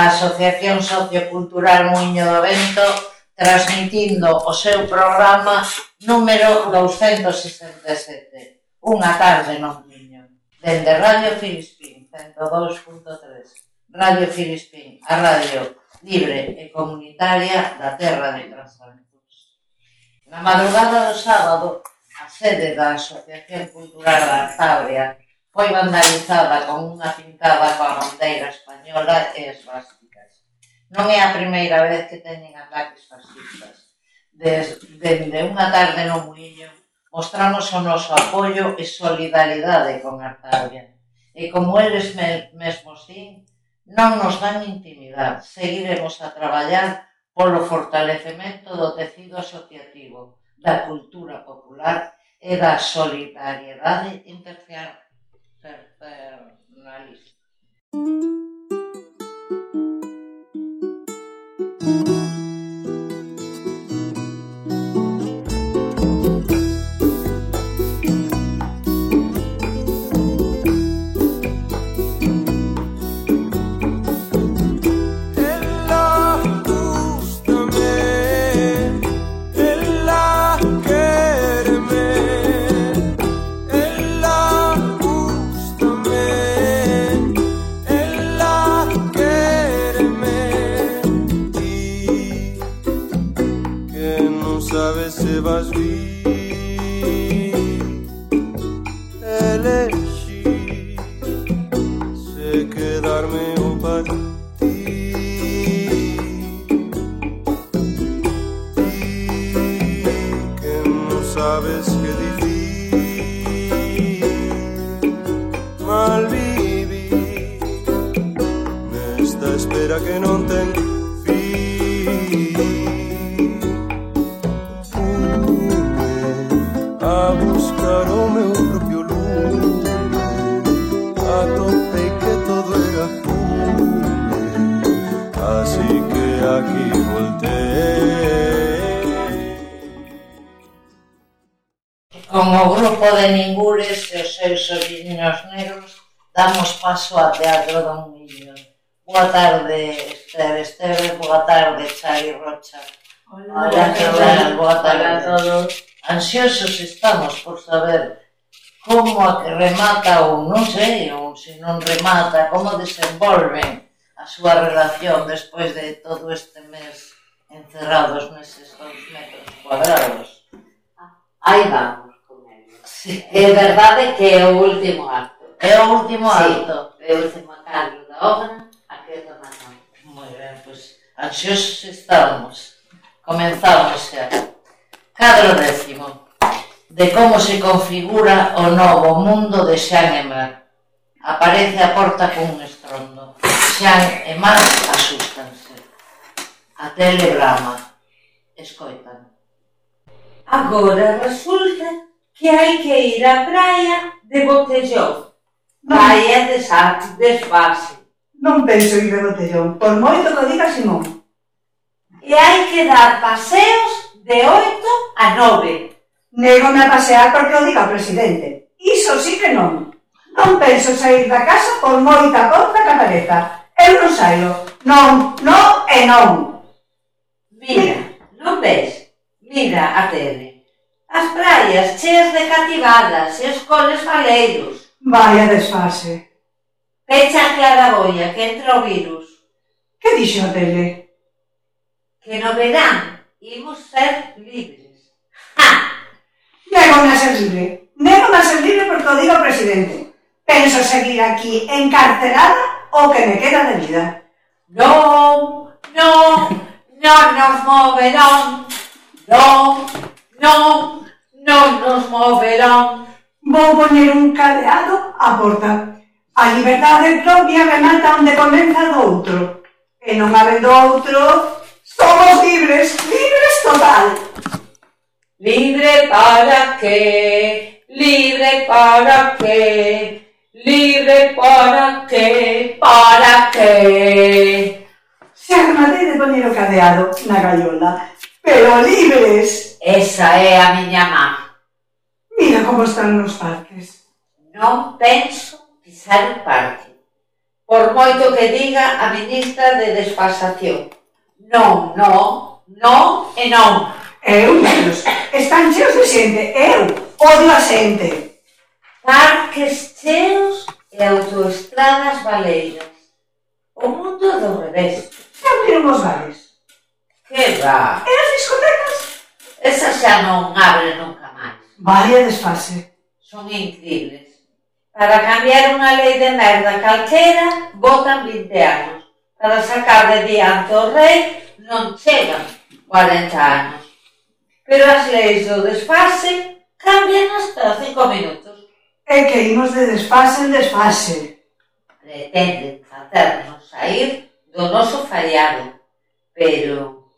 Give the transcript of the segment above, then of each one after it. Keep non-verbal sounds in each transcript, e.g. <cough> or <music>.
a Asociación Sociocultural Muiño do Vento transmitindo o seu programa número 267 Unha tarde no Muiño dende Radio Filispín 102.3 Radio Filispín, a radio libre e comunitaria da terra de Transancos. Na madrugada do sábado, a sede da Asociación Cultural da Artabria Foi vandalizada con unha pintada coa bandeira española e esvásticas. Non é a primeira vez que teñen ataques fascistas. Desde, dende unha tarde no Muiño mostramos o noso apoio e solidaridade con Artabia. E como eles mesmos din, non nos dan intimidar. Seguiremos a traballar polo fortalecemento do tecido asociativo, da cultura popular e da solidariedade interfiar analiza. Boa tarde, Esther Esteve, boa tarde, Xavi Rocha. Hola, Hola Xavi, boa tarde. Hola a todos. Ansiosos estamos por saber como a que remata ou non sei, ou se non remata, como desenvolven a súa relación despois de todo este mes encerrados neses dos metros cuadrados. Aí vamos con ellos. Sí. É verdade que é o último acto. É o último sí, acto. É o último acto da obra Manuel. Moi ben, pois, ansiosos estábamos. Comenzamos xa. Cadro décimo de como se configura o novo mundo de Xan e Mar. Aparece a porta cun estrondo. Xan e Mar asústanse. A telegrama. Escoitan. Agora resulta que hai que ir á praia de Botellón. Praia de Santos desfase. Non penso ir de botellón, por moito que diga Simón. E hai que dar paseos de 8 a 9. Negome a pasear porque o diga o presidente. Iso sí que non. Non penso sair da casa por moita conta que apareza. Eu non saio. Non, non e non. Mira, non ves? Mira a tele. As praias cheas de cativadas e os coles faleiros. Vaya desfase. Pecha a claraboia, que entra o virus. Que dixo a tele? Que no verán imos ser libres. ¡Ja! Nego a ser libre. Nego a ser libre porque o diga o presidente. Penso seguir aquí encarcelada o que me queda de vida. Non, non, non nos moverán. Non, non, non nos moverán. Vou poner un cadeado á porta. A liberdade propia remata onde comeza do outro. E non habendo outro, somos libres, libres total. Libre para que, libre para que, libre para que, para que. Se armadei de poñer o cadeado na gaiola, pero libres. Esa é a miña má. Mira como están nos parques. Non penso pisar parte. parque. Por moito que diga a ministra de desfasación. Non, non, non e non. Eu menos. Están cheos de xente. Eu odio a xente. Parques cheos e autoestradas baleiras. O mundo do revés. Que abriron os bares? Que va? E as discotecas? Esas xa non abren nunca máis. Vaya desfase. Son increíbles. Para cambiar unha lei de merda calquera, votan 20 anos. Para sacar de diante o rei, non chegan 40 anos. Pero as leis do desfase cambian hasta 5 minutos. É que imos de desfase en desfase. Pretenden facernos sair do noso fallado. Pero,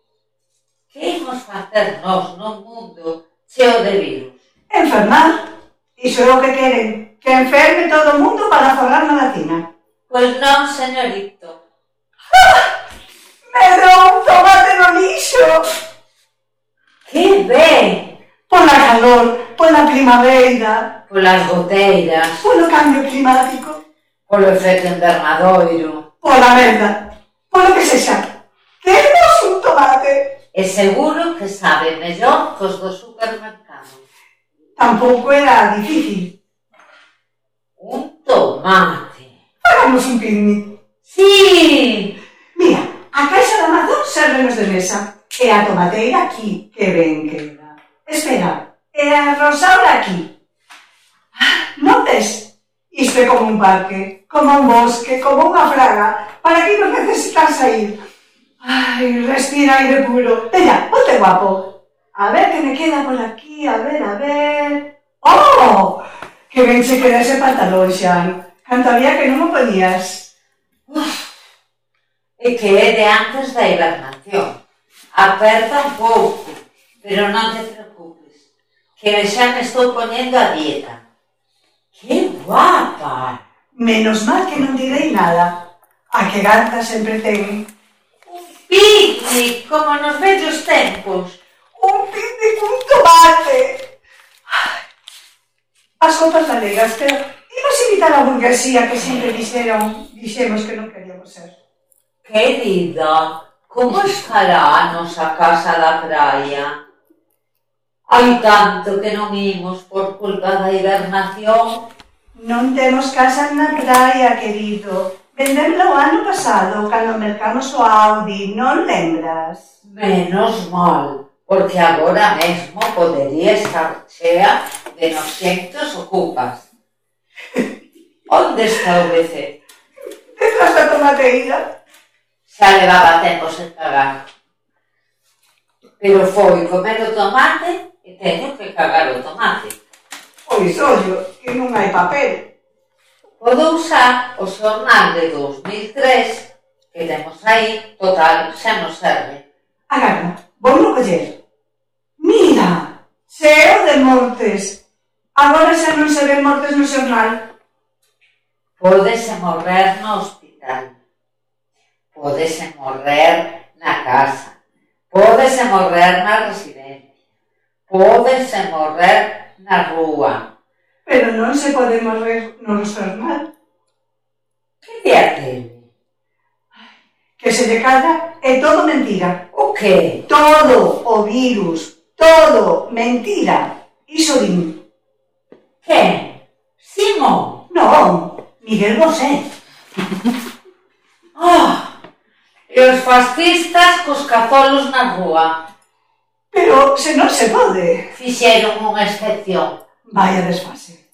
que imos facer nós no mundo cheo de virus? Enfermar, iso é o que queren. Que enferme todo o mundo para forrar na vacina. Pois non, señorito. Me dou un tomate no lixo. Que ben! Pola calor, pola primavera. Polas goteiras. Polo cambio climático. Polo efecto invernadoiro. Pola merda. Polo que se xa. Que un tomate. E seguro que sabe mellor que os do supermercado. Tampouco era difícil. Un tomate. Falamos un picnic. Sí. Mira, a caixa da Amazon servenos de mesa. E a tomateira aquí, que ben queda. Espera, e a rosaura aquí. Ah, non tes? Isto é como un parque, como un bosque, como unha fraga. Para que non necesitas sair? Ai, respira aire puro. Veña, ponte guapo. A ver que me queda por aquí, a ver, a ver que ben se queda ese pantalón, Xan. Canto había que non o ponías. Uf, e que é de antes da hibernación. Aperta un pouco, pero non te preocupes, que xa me estou poñendo a dieta. Que guapa! Menos mal que non direi nada. A que ganta sempre ten. Un picnic, como nos vellos tempos. Un picnic un tomate as copas galegas, pero imos imitar a burguesía que sempre dixeron, dixemos que non queríamos ser. Querida, como estará a nosa casa da praia? Hai tanto que non imos por culpa da hibernación. Non temos casa na praia, querido. Vendemla o ano pasado, cando mercamos o Audi, non lembras? Menos mal porque agora mesmo podería estar chea de noxentos ocupas. <laughs> Onde está o BC? Está a tomateira? Xa levaba tempo sen cagar. Pero foi comer o tomate e teño que cagar o tomate. Pois ollo, que non hai papel. Podo usar o xornal de 2003 que temos aí, total, xa nos serve. Agarra, vou no coller. Se de Mortes. Agora xa non se ven Mortes no xornal. Pódese morrer no hospital. Pódese morrer na casa. Pódese morrer na residencia. Pódese morrer na rúa. Pero non se pode morrer no xornal. Que di a? Que se lle é todo mentira. O que? Todo o virus, Todo mentira. Iso din. Que? Simo? Non, Miguel Bosé. oh, e os fascistas cos cazolos na rúa. Pero se non se pode. Fixeron unha excepción. Vaya desfase.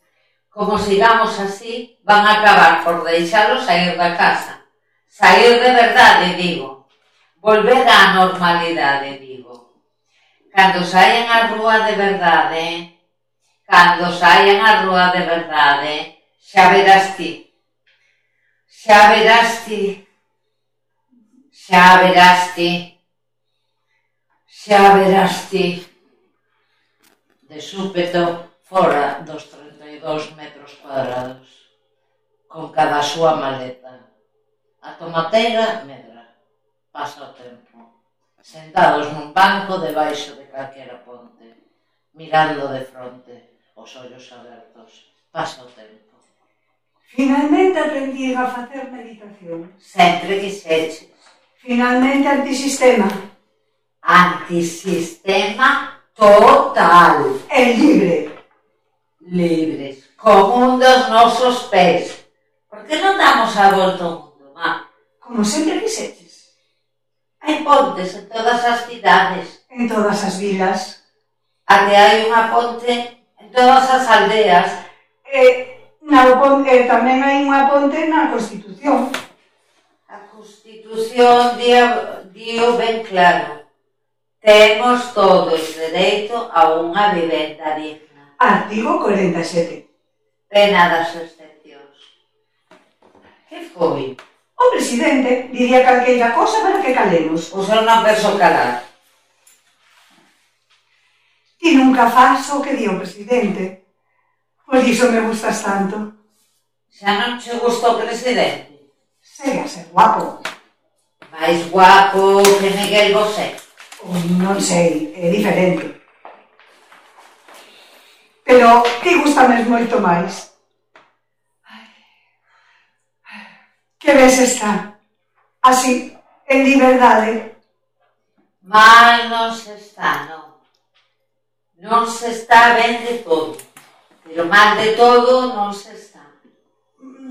Como sigamos así, van a acabar por deixalos sair da casa. Sair de verdade, digo. Volver á normalidade, digo. Cando saian á rúa de verdade, cando saian á rúa de verdade, xa verás ti. Xa verás ti. Xa verás ti. Xa verás ti. De súpeto, fora dos 32 metros cuadrados, con cada súa maleta. A tomateira medra. Pasa o tempo sentados nun banco debaixo de calquera ponte, mirando de fronte, os ollos abertos, pasa o tempo. Finalmente aprendí a facer meditación. Sempre quixeches. Finalmente antisistema. Antisistema total. E libre. Libres, como un dos nosos pés. Por que non damos a volta ao mundo, má? Como sempre quixeches. Hai pontes en todas as cidades. En todas as vilas. Até hai unha ponte en todas as aldeas. E, na, ponte, tamén hai unha ponte na Constitución. A Constitución dio, dio ben claro. Temos todos dereito a unha vivenda digna. Artigo 47. Pena das excepcións. Que foi? O presidente diría calqueira cousa para que calemos. O seu non verso calar. Ti nunca faz o que di o presidente. Por iso me gustas tanto. Xa non che gusta o presidente? Segue a ser guapo. Mais guapo que Miguel Bosé. Ou non sei, é diferente. Pero ti gusta mesmo moito máis. Que ves está, así, en liberdade. Mal non se está, non. Non se está ben de todo, pero mal de todo non se está.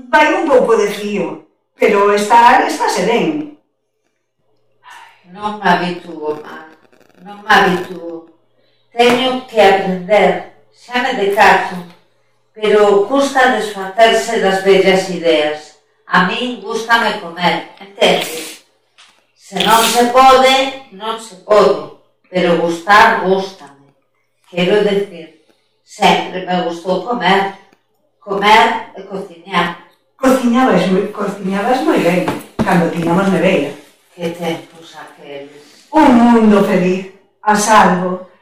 Vai un pouco de frío, pero estar está se ben. Non me habitúo, má. Non me habitúo. Teño que aprender, xa me decato, pero custa desfacerse das bellas ideas. A min gustame comer, entendes? Se non se pode, non se pode, pero gustar, gustame. Quero decir, sempre me gustou comer, comer e cociñar. Cociñabas, cociñabas moi ben, cando tiñamos neveira. Que tempos aqueles. Un mundo feliz, a salvo,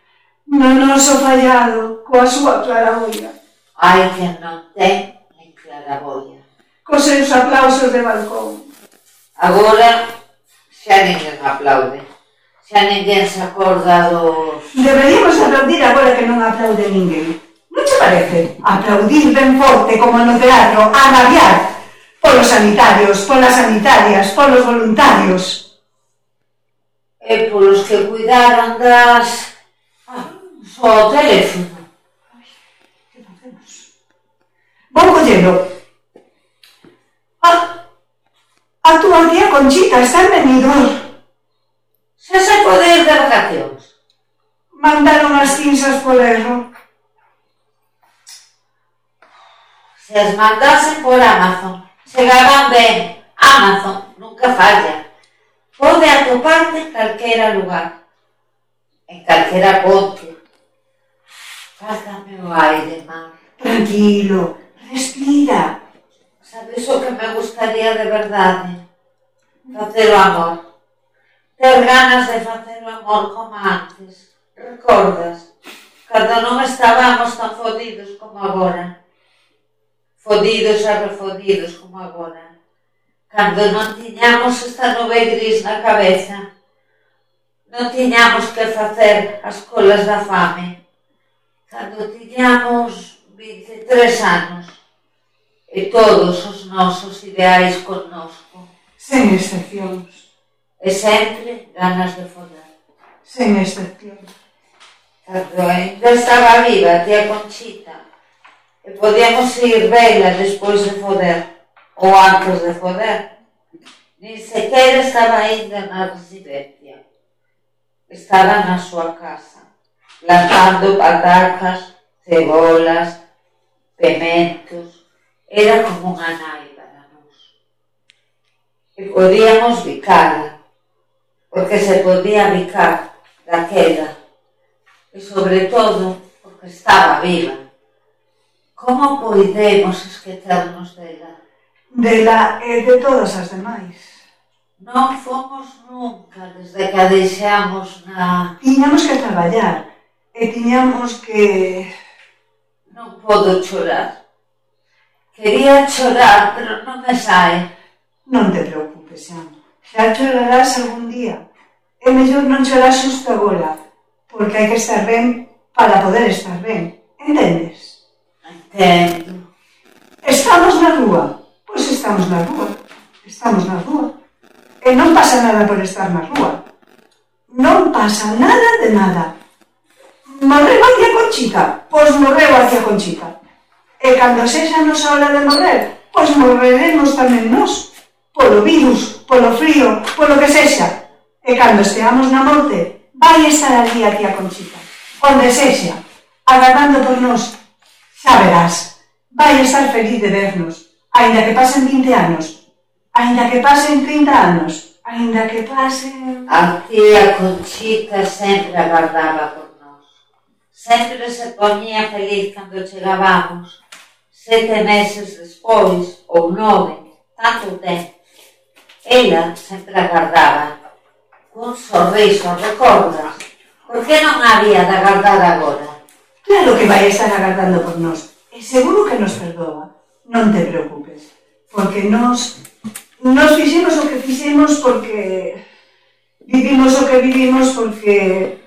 no noso fallado, coa súa claraboia. Ai, que non ten en claraboia cos seus aplausos de balcón. Agora xa ninguén aplaude. Xa ninguén se acorda dos... Deberíamos aplaudir agora que non aplaude ninguén. Non te parece? Aplaudir ben forte como no teatro, a rabiar polos sanitarios, polas sanitarias, polos voluntarios. E polos que cuidaron das... Ah, só o teléfono. Ai, que facemos? Vou collelo A túa tía Conchita está en Benidorm. Xa se pode ir de vacacións. Mandaron as cinzas por erro. Se as mandasen por Amazon, chegaban ben. Amazon nunca falla. Pode atoparte en calquera lugar. En calquera ponte. Pásame o aire, mar. Tranquilo, respira. Sabes o que me gustaría de verdade? Facer o amor. Ter ganas de facer o amor como antes. Recordas? Cando non estábamos tan fodidos como agora. Fodidos e refodidos como agora. Cando non tiñamos esta nube gris na cabeza. Non tiñamos que facer as colas da fame. Cando tiñamos 23 anos e todos os nosos ideais connosco. Sen excepcións. E sempre ganas de foder. Sen excepcións. Cando ainda estaba viva a tía Conchita, e podíamos ir vela despois de foder, ou antes de foder, nin sequera estaba ainda na residencia. Estaba na súa casa, lanzando patacas, cebolas, pementos, era como unha nai para nós. E podíamos bicala, porque se podía bicar daquela, e sobre todo porque estaba viva. Como podemos esquecernos dela? Dela e de todas as demais. Non fomos nunca desde que a deixamos na... Tiñamos que traballar e tiñamos que... Non podo chorar. Quería chorar, pero non me sae. Non te preocupes, Ana. Xa chorarás algún día. É mellor non chorar xusto agora, porque hai que estar ben para poder estar ben. Entendes? Entendo. Estamos na rúa. Pois estamos na rúa. Estamos na rúa. Eh, e non pasa nada por estar na rúa. Non pasa nada de nada. Morreu aquí a Conchita. Pois morreu aquí a Conchita. E cando sexa nos a hora de morrer, pois morreremos tamén nós. Polo virus, polo frío, polo que sexa. E cando esteamos na morte, vai estar ali a tía Conchita. Onde sexa, agardando por nós, xa verás. Vai estar feliz de vernos, aínda que pasen 20 anos, aínda que pasen 30 anos, aínda que pasen... A tía Conchita sempre agardaba por nós. Sempre se ponía feliz cando chegábamos sete meses despois, ou nove, tanto tempo, ela sempre agardaba, cun sorriso, recordas, por que non había de agardar agora? Claro que vai estar agardando por nós, e seguro que nos perdoa, non te preocupes, porque nós, nós fixemos o que fixemos porque vivimos o que vivimos porque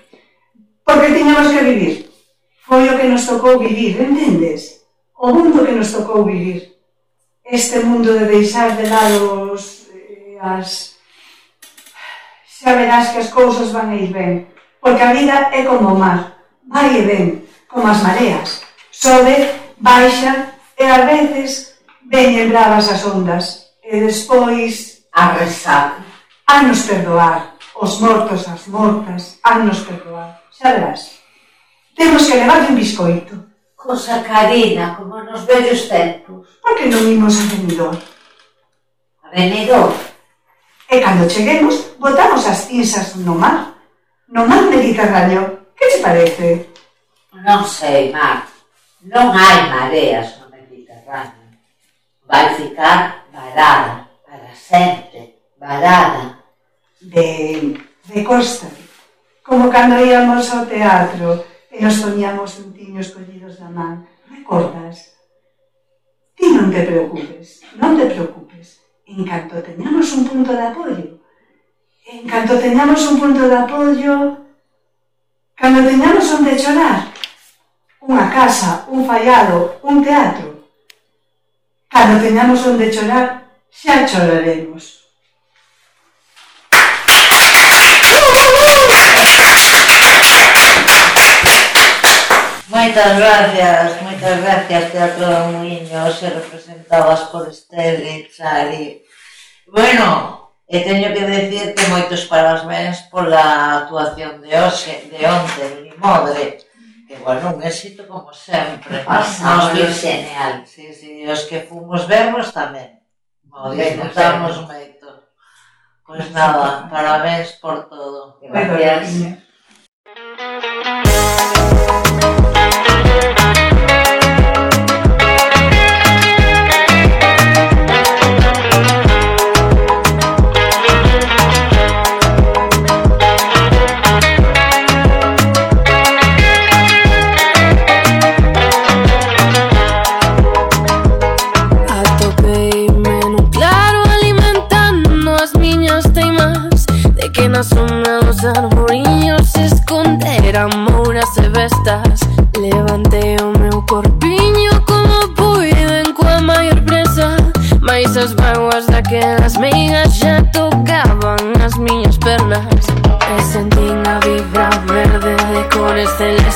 porque tiñamos que vivir. Foi o que nos tocou vivir, entendes? o mundo que nos tocou vivir. Este mundo de deixar de lado os, eh, as... Xa verás que as cousas van a ir ben, porque a vida é como o mar, vai e ben, como as mareas. Sobe, baixa e ás veces veñen bravas as ondas e despois a rezar. A nos perdoar, os mortos as mortas, a nos perdoar. Xa verás. Temos que levar un biscoito Cosa carina, como nos vellos tempos. Por que non imos a Benidorm? A venidor? E cando cheguemos, botamos as cinzas no mar, no mar Mediterráneo. Que che parece? Non sei, Mar. Non hai mareas no Mediterráneo. Vai ficar varada, para sempre, varada. De, de costa. Como cando íamos ao teatro, e os soñamos sentiños collidos da man. Recordas? Ti non te preocupes, non te preocupes. En canto teñamos un punto de apoio, en canto teñamos un punto de apoio, cando teñamos onde chorar, unha casa, un fallado, un teatro, cando teñamos onde chorar, xa choraremos. Moitas gracias, moitas gracias, Teatro do Muiño, se representabas por Esteli, Xari. Bueno, e teño que decirte moitos parabéns pola actuación de hoxe, de onte, de Limodre, que, bueno, un éxito como sempre. Ah, Pasamos genial. Sí, sí, os que fomos vermos tamén. O disfrutamos moito. Pois pues nada, parabéns por todo. Gracias. Gracias.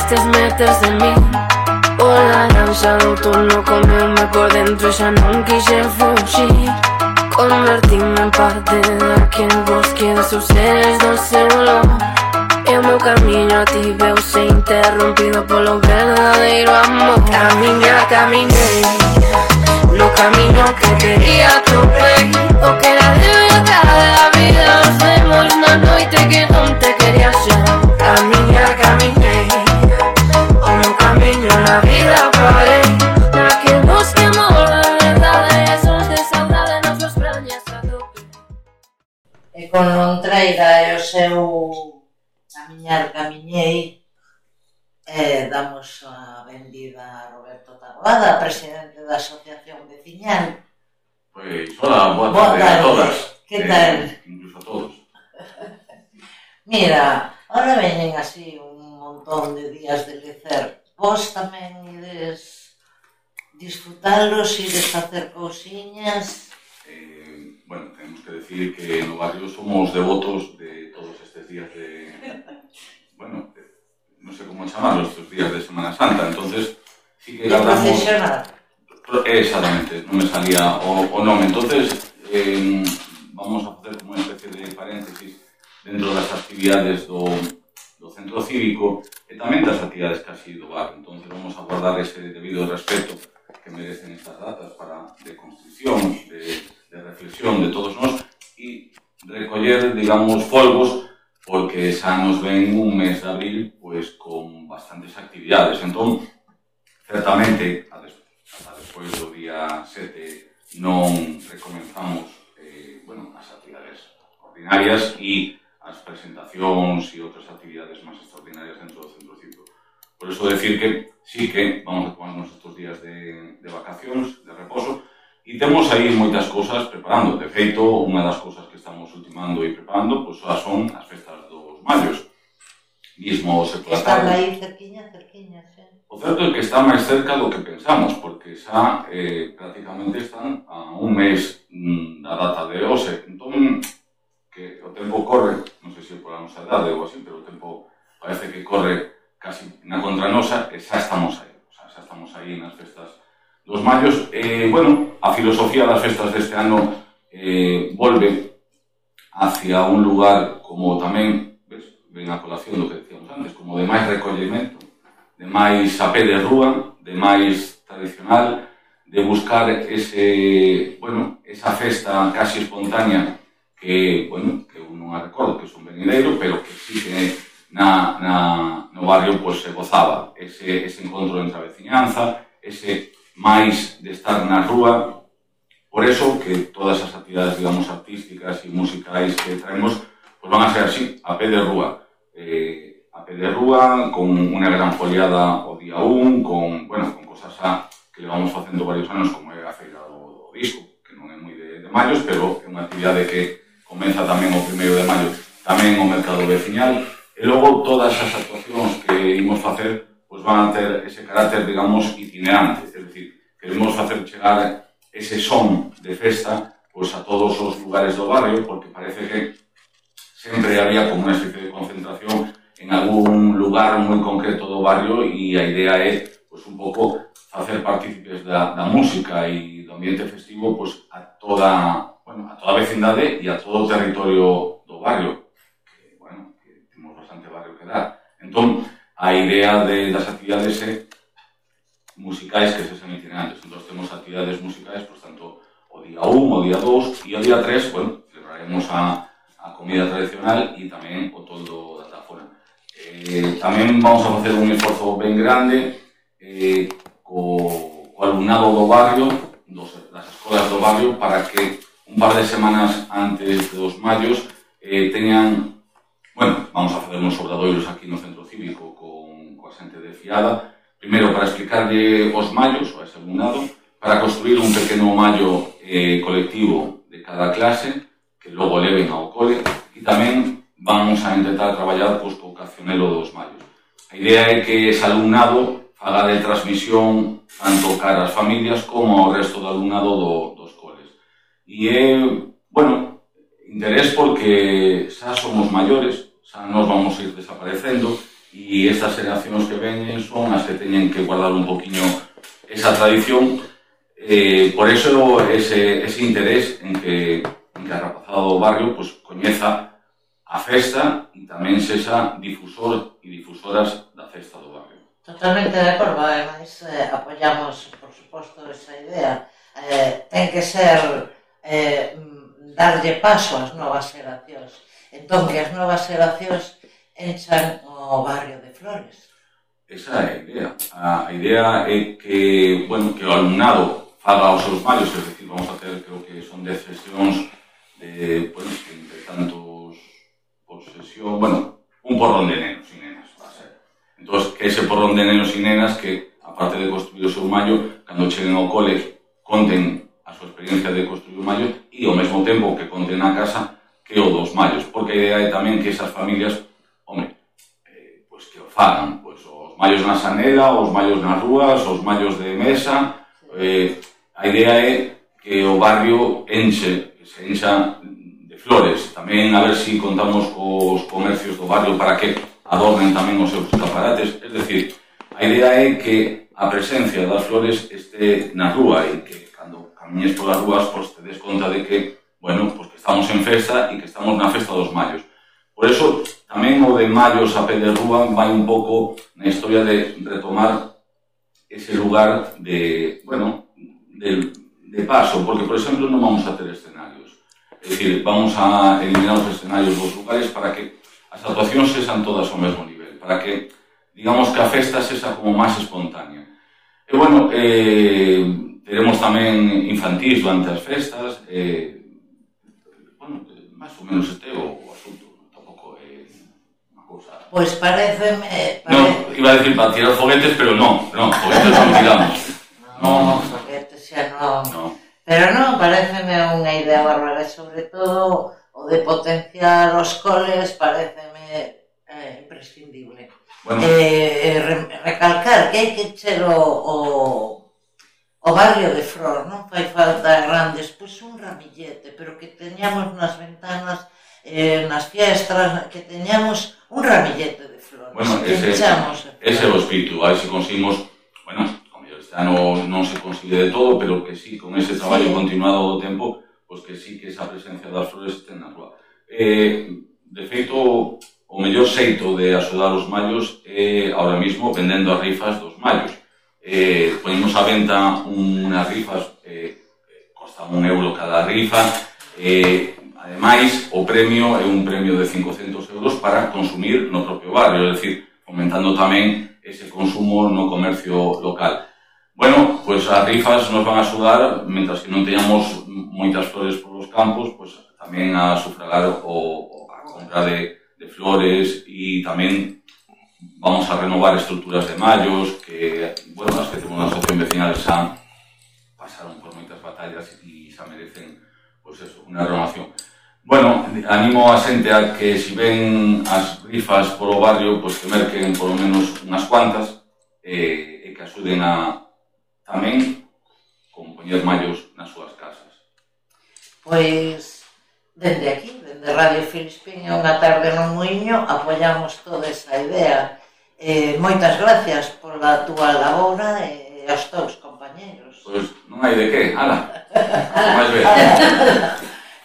necesites meterse en da presidente da Asociación Veciñal. Pois, hola, boa tarde, boa tarde. a todas. Que eh, tal? Incluso a todos. <laughs> Mira, ahora veñen así un montón de días de lecer. Vos tamén ides disfrutalos, ides facer cousiñas. Eh, bueno, tenemos que decir que no barrio somos devotos de todos estes días de... <laughs> Bueno, de, no sé como chamarlos, estos días de Semana Santa. Entonces, sí que gardamos... Profesional. Exactamente, non me salía o, o nome. entonces eh, vamos a facer como unha especie de paréntesis dentro das actividades do, do centro cívico e tamén das actividades casi do bar. entonces vamos a guardar ese debido respeto que merecen estas datas para de construcción, de, de reflexión de todos nós e recoller, digamos, folgos porque xa nos ven un mes de abril pues, con bastantes actividades. Entón, Certamente, ata despois do día 7 non recomenzamos eh, bueno, as actividades ordinarias e as presentacións e outras actividades máis extraordinarias dentro do centro cívico. Por eso decir que sí que vamos a tomarnos estos días de, de vacacións, de reposo, e temos aí moitas cousas preparando. De feito, unha das cousas que estamos ultimando e preparando pois, pues, son as festas dos mallos. Mismo se Que están aí cerquiña, cerquiña, sí. O certo é que está máis cerca do que pensamos, porque xa eh, prácticamente están a un mes mm, da data de hoxe. Entón, que o tempo corre, non sei se pola nosa edade ou así, pero o tempo parece que corre casi na contranosa, e xa estamos aí. O sea, xa estamos aí nas festas dos maios. Eh, bueno, a filosofía das festas deste ano eh, volve hacia un lugar como tamén, ves, ven a colación do que decíamos antes, como de máis recollemento, de máis a pé de rúa, de máis tradicional, de buscar ese, bueno, esa festa casi espontánea que, bueno, que eu non a recordo, que son venideiro, pero que sí que na, na, no barrio pues, se gozaba ese, ese encontro entre a veciñanza, ese máis de estar na rúa, Por eso que todas as actividades, digamos, artísticas e musicais que traemos, pues van a ser así, a pé de rúa de rúa, con unha gran foliada o día 1, con, bueno, con cosas xa que levamos facendo varios anos, como é a feira do, do disco, que non é moi de, de maios, pero é unha actividade que comeza tamén o primeiro de maio, tamén o mercado veciñal e logo todas as actuacións que imos facer pois van a ter ese carácter, digamos, itinerante, é dicir, queremos facer chegar ese son de festa pois a todos os lugares do barrio, porque parece que sempre había como unha especie de concentración en algún lugar moi concreto do barrio e a idea é pues, un pouco facer partícipes da, da música e do ambiente festivo pues, a toda bueno, a toda a vecindade e a todo o territorio do barrio que, bueno, que temos bastante barrio que dar. Entón, a idea de, das actividades é musicais que se sen itinerantes entón temos actividades musicais, por tanto o día 1, o día 2 e o día 3, bueno, celebraremos a, a comida tradicional e tamén o tafona Eh, tamén vamos a facer un esforzo ben grande eh, co, co alumnado do barrio, dos, das escolas do barrio, para que un par de semanas antes dos maios eh, teñan, bueno, vamos a facer uns obradoiros aquí no centro cívico con, coa xente de fiada, primeiro para explicarlle os mallos, o ese alumnado, para construir un pequeno mallo eh, colectivo de cada clase, que logo leven ao cole, e tamén vamos a intentar traballar pois, co Cacionelo dos Maios. A idea é que ese alumnado faga de transmisión tanto cara ás familias como ao resto do alumnado do, dos coles. E é, bueno, interés porque xa somos maiores, xa nos vamos a ir desaparecendo e estas xeracións que veñen son as que teñen que guardar un poquinho esa tradición eh, por eso ese, ese interés en que, en que a rapazada do barrio pues, coñeza a festa tamén sexa difusor e difusoras da festa do barrio. Totalmente de acordo, ademais eh, apoyamos, por suposto, esa idea. Eh, ten que ser eh, darlle paso ás novas xeracións. Entón, que as novas xeracións enchan o barrio de Flores. Esa é a idea. A idea é que, bueno, que o alumnado faga os seus mallos, é dicir, vamos a ter, creo que son 10 sesións de, pues, entre tanto posesión, bueno, un porrón de nenos e nenas, va a ser. Entón, que ese porrón de nenos e nenas que, aparte de construir o seu mallo, cando cheguen ao cole, conten a súa experiencia de construir o mallo e, ao mesmo tempo, que conten a casa que o dos mallos, porque a idea é tamén que esas familias, home, eh, pois que o fagan, pois os mallos na sanela, os mallos nas rúas, os mallos de mesa, eh, a idea é que o barrio enche, que se encha flores. Tamén a ver se si contamos cos comercios do barrio para que adornen tamén os seus escaparates. Es decir, a idea é que a presencia das flores este na rúa e que cando camiñes polas rúas pois te des conta de que, bueno, pois que estamos en festa e que estamos na festa dos mallos. Por eso, tamén o de mallos a pé de rúa vai un pouco na historia de retomar ese lugar de, bueno, de, de paso, porque, por exemplo, non vamos a ter este É dicir, vamos a eliminar os escenarios dos lugares para que as actuacións sexan todas ao mesmo nivel, para que, digamos, que a festa sexa como máis espontánea. E, bueno, eh, teremos tamén infantís durante as festas, eh, bueno, máis ou menos este o, o asunto, tampouco é eh, unha cousa... Pois pues pareceme... Pare... No, iba a decir para tirar foguetes, pero non, non, foguetes non tiramos. non, no, foguetes xa non... No. <laughs> Pero non, pareceme unha idea bárbara, sobre todo o de potenciar os coles pareceme eh, imprescindible. Bueno. Eh, eh re, recalcar que hai que ser o, o, o barrio de Flor, non fai falta grandes, pois un ramillete, pero que teñamos nas ventanas eh, nas fiestras, que teñamos un ramillete de flores. Bueno, ese, ese é o espírito, aí se conseguimos, bueno, xa non, non se consigue de todo, pero que sí, con ese traballo sí. continuado do tempo, pois que sí que esa presencia das flores ten na rúa. Eh, de feito, o mellor xeito de axudar os mallos é eh, ahora mismo vendendo as rifas dos mallos. Eh, ponemos a venta unhas rifas, eh, costa un euro cada rifa, eh, ademais o premio é un premio de 500 euros para consumir no propio barrio, é dicir, fomentando tamén ese consumo no comercio local. Bueno, pois as rifas nos van a axudar, mentras que non teñamos moitas flores polos campos, pois tamén a sufragar o, a compra de, de flores e tamén vamos a renovar estruturas de mallos que, bueno, as que temos na asociación vecinal xa pasaron por moitas batallas e xa merecen, pois eso, unha renovación. Bueno, animo a xente a que se si ven as rifas polo barrio, pois que merquen polo menos unhas cuantas e, e que axuden a, tamén con poñer mallos nas súas casas. Pois, dende aquí, dende Radio Filispiño, unha tarde no Muiño, apoiamos toda esa idea. Eh, moitas gracias pola túa labora e aos teus compañeros. Pois, non hai de que, ala. máis ben.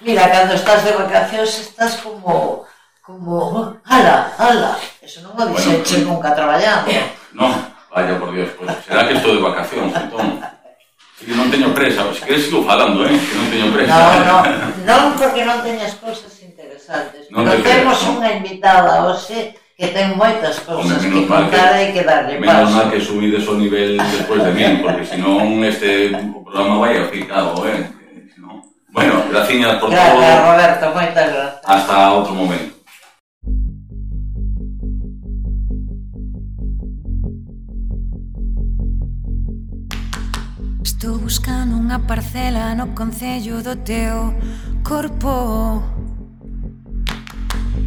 Mira, cando estás de vacacións estás como como ala, ala. Eso non o dixeche bueno, nunca traballando. Non. Vaya, por Dios, pois pues, será que estou de vacacións, entón. Que non teño presa, se si queres sigo falando, eh? Que non teño presa. Non, non, non porque non teñas cousas interesantes. Non pero temos unha invitada hoxe que ten moitas cousas que contar e que darlle paso. Menos mal que subides o nivel despois de min, porque senón este o programa vai aplicado, eh? Bueno, graciñas por todo. Gracias, Roberto, moitas gracias. Hasta outro momento. Estou buscando unha parcela no concello do teu corpo.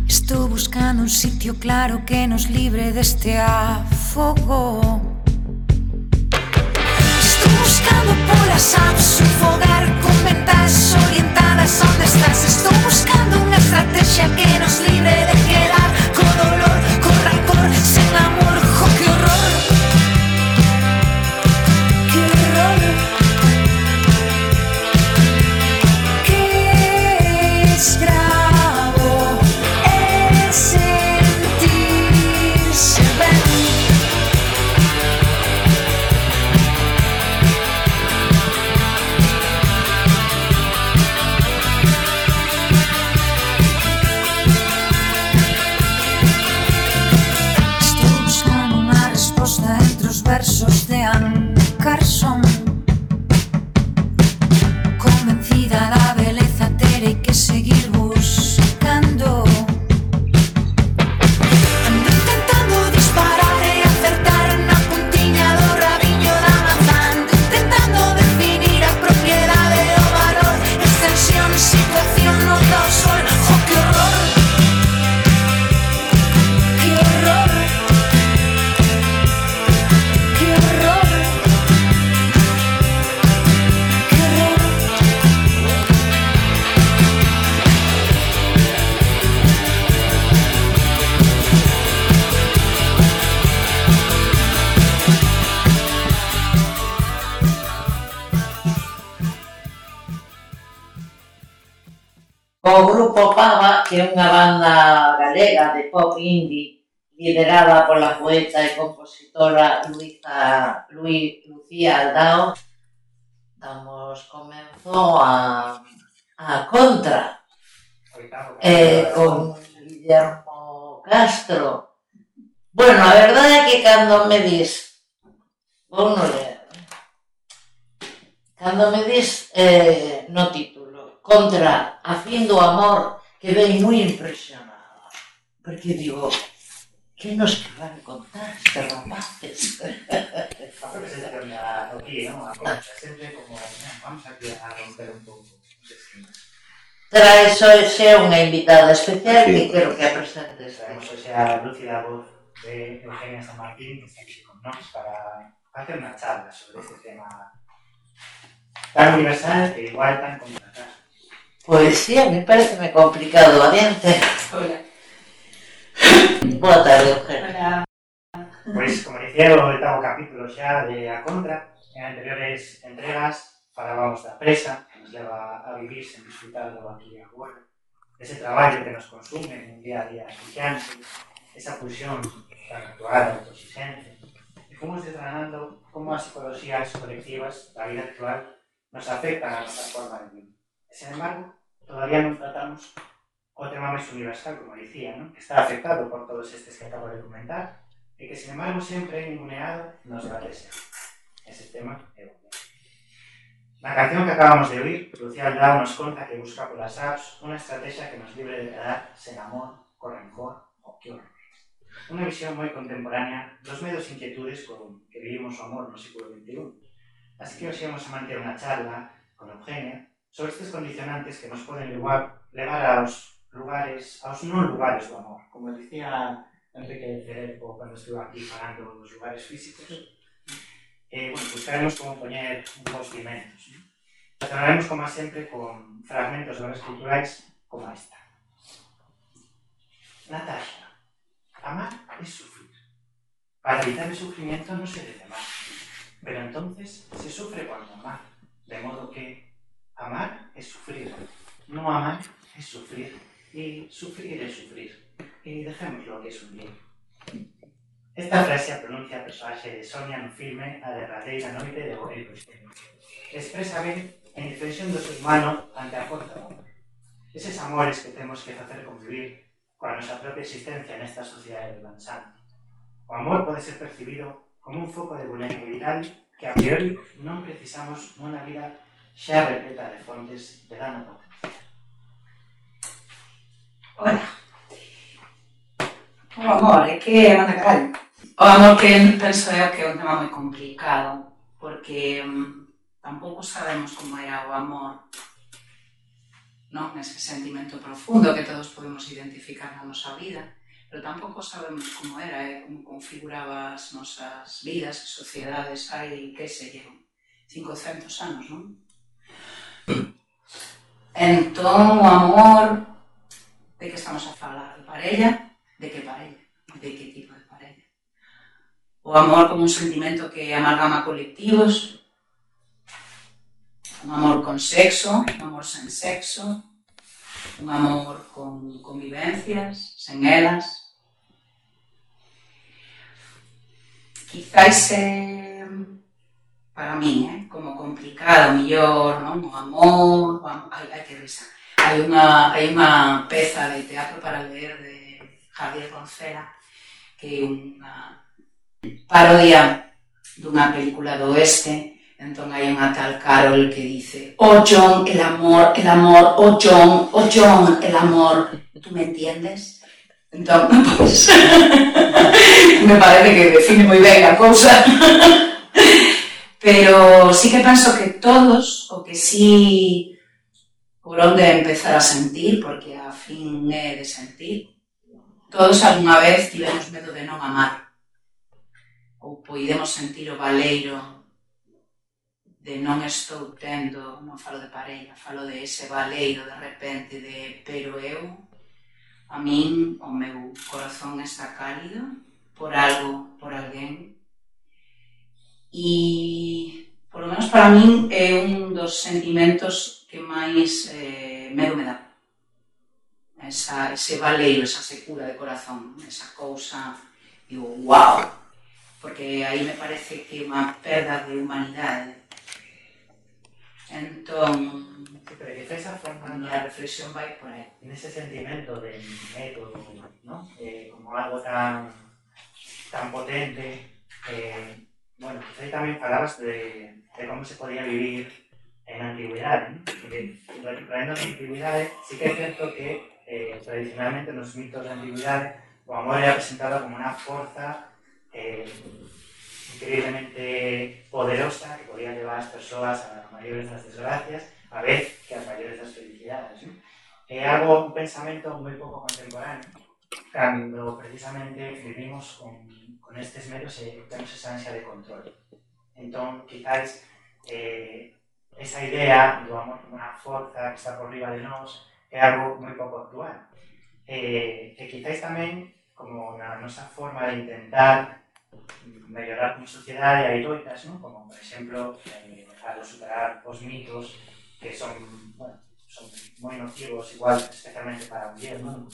Estou buscando un sitio claro que nos libre deste afogo. Estou buscando polas apps un fogar con ventas orientadas onde estás. Estou buscando unha estrategia que nos libre de quedar co dolor, co rancor, pop indie liderada pola poeta e compositora Luisa, Luis, Lucía Aldao, damos comenzo a, a Contra, eh, con Guillermo Castro. Bueno, a verdade é que cando me dis, vou non ler, cando me dis eh, no título, Contra a fin do amor que ven moi impresión Porque digo, ¿qué nos van este a contar estos rapaces? Traes hoy sea una invitada especial que quiero que presentes. Traemos hoy a Lucy la voz de Eugenia San Martín, que está aquí con nosotros para hacer una charla sobre este tema tan universal e igual tan complicado. Pues sí, a mí parece muy complicado, adiante. Hola. Boa tarde, Eugenia. Pois, como dicía o oitavo capítulo xa de A Contra, en anteriores entregas falábamos da presa, que nos leva a vivir sen disfrutar do aquí e agora, ese traballo que nos consume en un día a día esa pulsión tan actual da autoexigencia, e fomos desgranando como as psicologías colectivas da vida actual nos afectan a nosa forma de vivir. Sen embargo, todavía non tratamos o tema máis universal, como dicía, non? que está afectado por todos estes que acabo de comentar, e que, sin embargo, sempre é ninguneado nos Iglesia. Ese tema é o meu. Na canción que acabamos de oír, Lucía Aldao nos conta que busca polas apps unha estrategia que nos libre de quedar sen amor, co rencor ou que horror. Unha visión moi contemporánea dos medos e inquietudes con que vivimos o amor no século XXI. Así que hoxe vamos a manter unha charla con Eugenia sobre estes condicionantes que nos poden levar, levar aos lugares, aos non lugares do amor. Como dicía Enrique Cerepo cando estuvo aquí falando dos lugares físicos, eh, bueno, buscaremos como poñer bons cimentos. ¿no? Relacionaremos, como sempre, con fragmentos de obras culturais como esta. Natasha, amar es sufrir. Para evitar el sufrimiento no se debe amar. Pero entonces se sufre cuando amar. De modo que amar es sufrir. No amar es sufrir. Y sufrir es sufrir. E dejémoslo que es un lío. Esta frase pronuncia a personaxe de Sonia no filme A derradeira noite de Borel Costello. Expresa ben a indefensión do ser humano ante a amor. Eses amores que temos que facer convivir coa nosa propia existencia nesta sociedade lanzante. O amor pode ser percibido como un foco de vulnerabilidade que a priori non precisamos nunha vida xa repleta de fontes de dano. Hola. O amor, é que manda carallo. O amor que penso é que é un tema moi complicado porque mm, tampouco sabemos como era o amor non? ese sentimento profundo que todos podemos identificar na nosa vida pero tampouco sabemos como era e como configuraba as nosas vidas e sociedades hai, que se llevan 500 anos, non? <clears throat> Entón, o amor de que estamos a falar? De parella? De que parella? De que tipo de parella? O amor como un sentimento que amalgama colectivos, un amor con sexo, un amor sen sexo, un amor con convivencias, sen elas. Quizáis eh, para mí, eh, como complicado, millor, non? O amor, ai, que risa. Hai unha, hai unha peza de teatro para ler de Javier Roncera que é unha parodia dunha película do oeste. Entón hai unha tal Carol que dice Oh John, el amor, el amor, oh John, oh John, el amor ¿tú me entiendes? Entón, <laughs> pues, <laughs> me parece que define moi ben a cousa <laughs> pero sí que penso que todos o que sí por onde empezar a sentir, porque a fin é de sentir. Todos algunha vez tivemos medo de non amar, ou poidemos sentir o valeiro de non estou tendo, non falo de parella, falo de ese valeiro de repente de pero eu, a min o meu corazón está cálido por algo, por alguén, e polo menos para min, é un dos sentimentos que máis eh, medo me dá. Esa, ese valeiro, esa secura de corazón, esa cousa, digo, wow, porque aí me parece que é unha perda de humanidade. Entón, Sí, pero yo que esa forma de la reflexión vai por aí. En ese sentimiento de método, ¿no? Eh, como algo tan, tan potente, eh, bueno, quizá ahí también palabras de, de cómo se podía vivir en antigüedad. ¿no? Porque, Trayendo la antigüedad, sí que es cierto que eh, tradicionalmente en los mitos de antigüedad, o amor era presentado como una fuerza eh, increíblemente poderosa que podía llevar a las personas a las mayores de las desgracias, a vez que a las mayores de las felicidades. ¿no? É algo, un pensamento moi pouco contemporáneo, cando precisamente vivimos con, con medios e temos esa ansia de control. Entón, quizás, eh, esa idea do amor como unha forza que está por riba de nós é algo moi pouco actual. Eh, e quizás tamén, como na nosa forma de intentar mellorar como sociedade hai loitas, non? como por exemplo eh, a superar os mitos que son, bueno, son moi nocivos igual, especialmente para muller, non?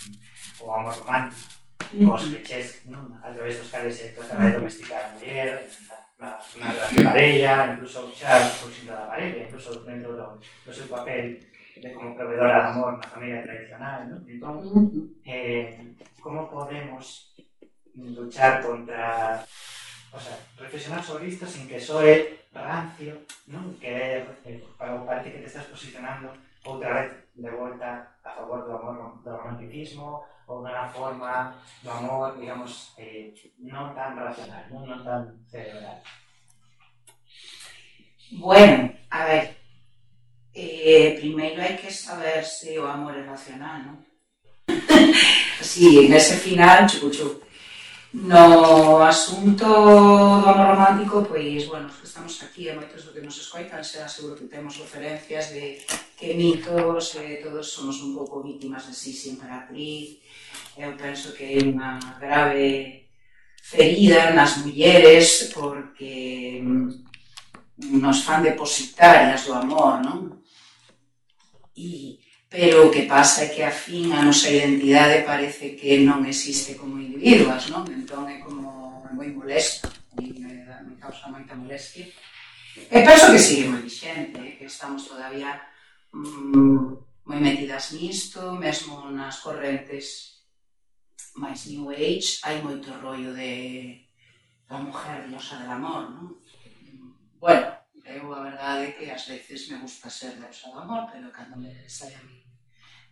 o amor romántico, os clichés, non? a través dos cales se trata de domesticar a muller, na, na relación de parella, incluso xa por xinto da parella, incluso dentro do, do seu papel de como proveedora de amor na familia tradicional, non? Entón, eh, como podemos luchar contra o sea, reflexionar sobre isto sin que soe rancio, non? Que eh, parece que te estás posicionando otra vez de vuelta a favor del amor del romanticismo o de una forma de amor, digamos, eh, no tan racional, ¿no? tan cerebral. Bueno, a ver, eh, primero hay que saber si el amor es racional, ¿no? <laughs> sí, en ese final, chucuchu. No asunto do amor romántico, pois, bueno, que estamos aquí e moitos do que nos escoitan xa seguro que temos referencias de que mitos, e todos somos un pouco vítimas de si sí, emperatriz, eu penso que é unha grave ferida nas mulleres porque nos fan depositarias do amor, non? E Pero o que pasa é que afín a nosa identidade parece que non existe como individuas, non? Entón é como moi molesto, me, me, me causa moita molestia. E penso que sigue moi vixente, que estamos todavía mm, moi metidas nisto, mesmo nas correntes máis New Age, hai moito rollo de da mujer diosa del amor, non? Bueno, eu a verdade é que ás veces me gusta ser diosa do amor, pero cando me sai a mí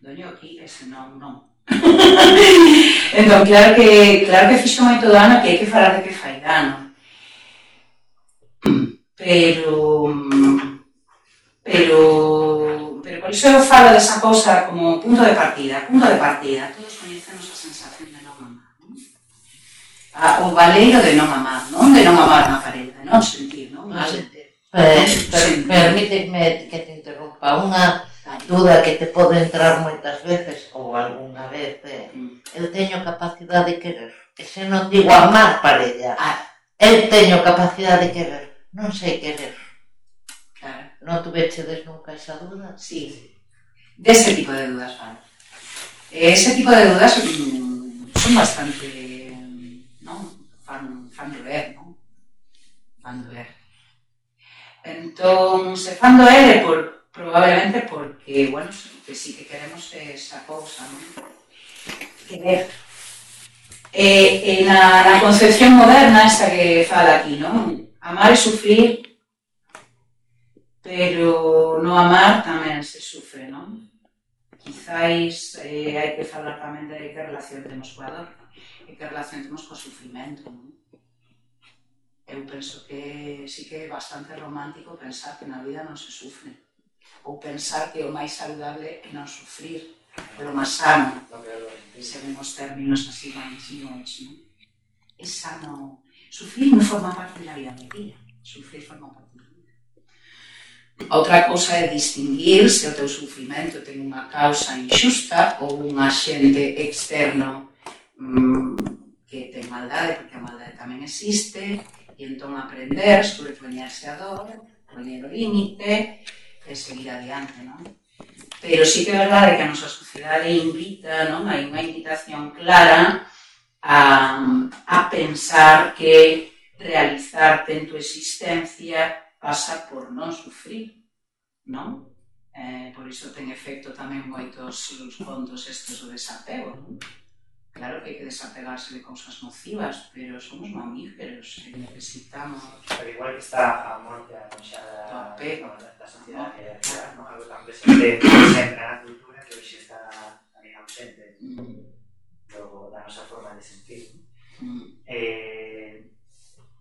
doñoqui, e senón non. entón, claro que, claro que fixo moito dano ah, que hai que falar de que fai dano. Pero... Pero... Pero por iso eu falo desa cosa como punto de partida, punto de partida. Todos coñecemos a sensación de non amar, non? A, ah, o valeiro de non amar, non? De non amar na parede, de non sentir, non? Vale. Eh, per, permíteme que te interrompa. Unha duda que te pode entrar moitas veces ou algunha vez, eh? Mm. eu teño capacidade de querer. E se non digo amar parella, ah. eu teño capacidade de querer. Non sei querer. Claro. Non tuvechedes nunca esa duda? Sí. sí. De ese tipo de dudas, van. Ese tipo de dudas son, son bastante... Non? Fan, fan de ver, non? Fan de ver. Entón, se fan do ele por, Probablemente porque, bueno, que sí que queremos esa cousa, non? Que ver. Eh, en a, na concepción moderna, esta que fala aquí, non? Amar e sufrir, pero no amar tamén se sufre, non? Quizáis eh, hai que falar tamén de que relación temos coa dor, e que relación temos co sufrimento, non? Eu penso que sí que é bastante romántico pensar que na vida non se sufre ou pensar que o máis saludable é non sufrir pero máis sano se os términos así manchiños non? é sano sufrir non forma parte da vida de sufrir forma parte da vida outra cousa é distinguir se o teu sufrimento ten unha causa injusta ou un axente externo mm, que ten maldade porque a maldade tamén existe e entón aprender sobre poñerse a dor poñer o límite e seguir adiante, non? Pero sí que é verdade que a nosa sociedade invita, non? Hai unha invitación clara a, a pensar que realizarte en tu existencia pasa por non sufrir, non? Eh, por iso ten efecto tamén moitos os contos estes do desapego, non? Claro que hay que desapegarse de cosas nocivas, pero somos mamíferos que necesitamos. Pero igual que está a muerte anunciada la, la sociedad que hay ¿no? Algo tan presente en la cultura que hoy sí está también ausente. Mm. Luego, da nuestra forma de sentir. Mm. Eh,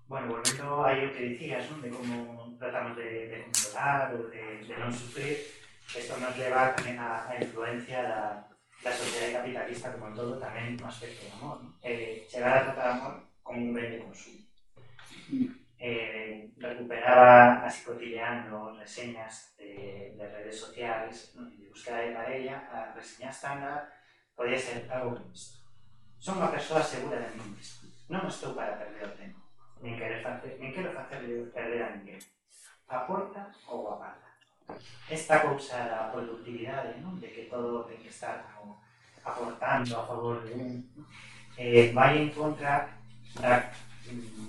bueno, volviendo a ello que decías, ¿no? De cómo tratamos de, controlar o de, no sufrir, esto nos lleva también a, a influencia. A, da sociedade capitalista como todo tamén no aspecto do amor. Eh, chegar a tratar o amor como un ben de consumo. Eh, recuperaba así cotidiano reseñas de, de redes sociais ¿no? de búsqueda de parella a reseña estándar podía ser algo como isto. Son unha persoa segura de mí mesmo Non estou para perder o tempo. Nin quero, facer, nin quero facerle perder a ninguén. Aporta ou aparta. Esta cousa da productividade, non? de que todo ten que estar como aportando a favor de un, eh, en contra da,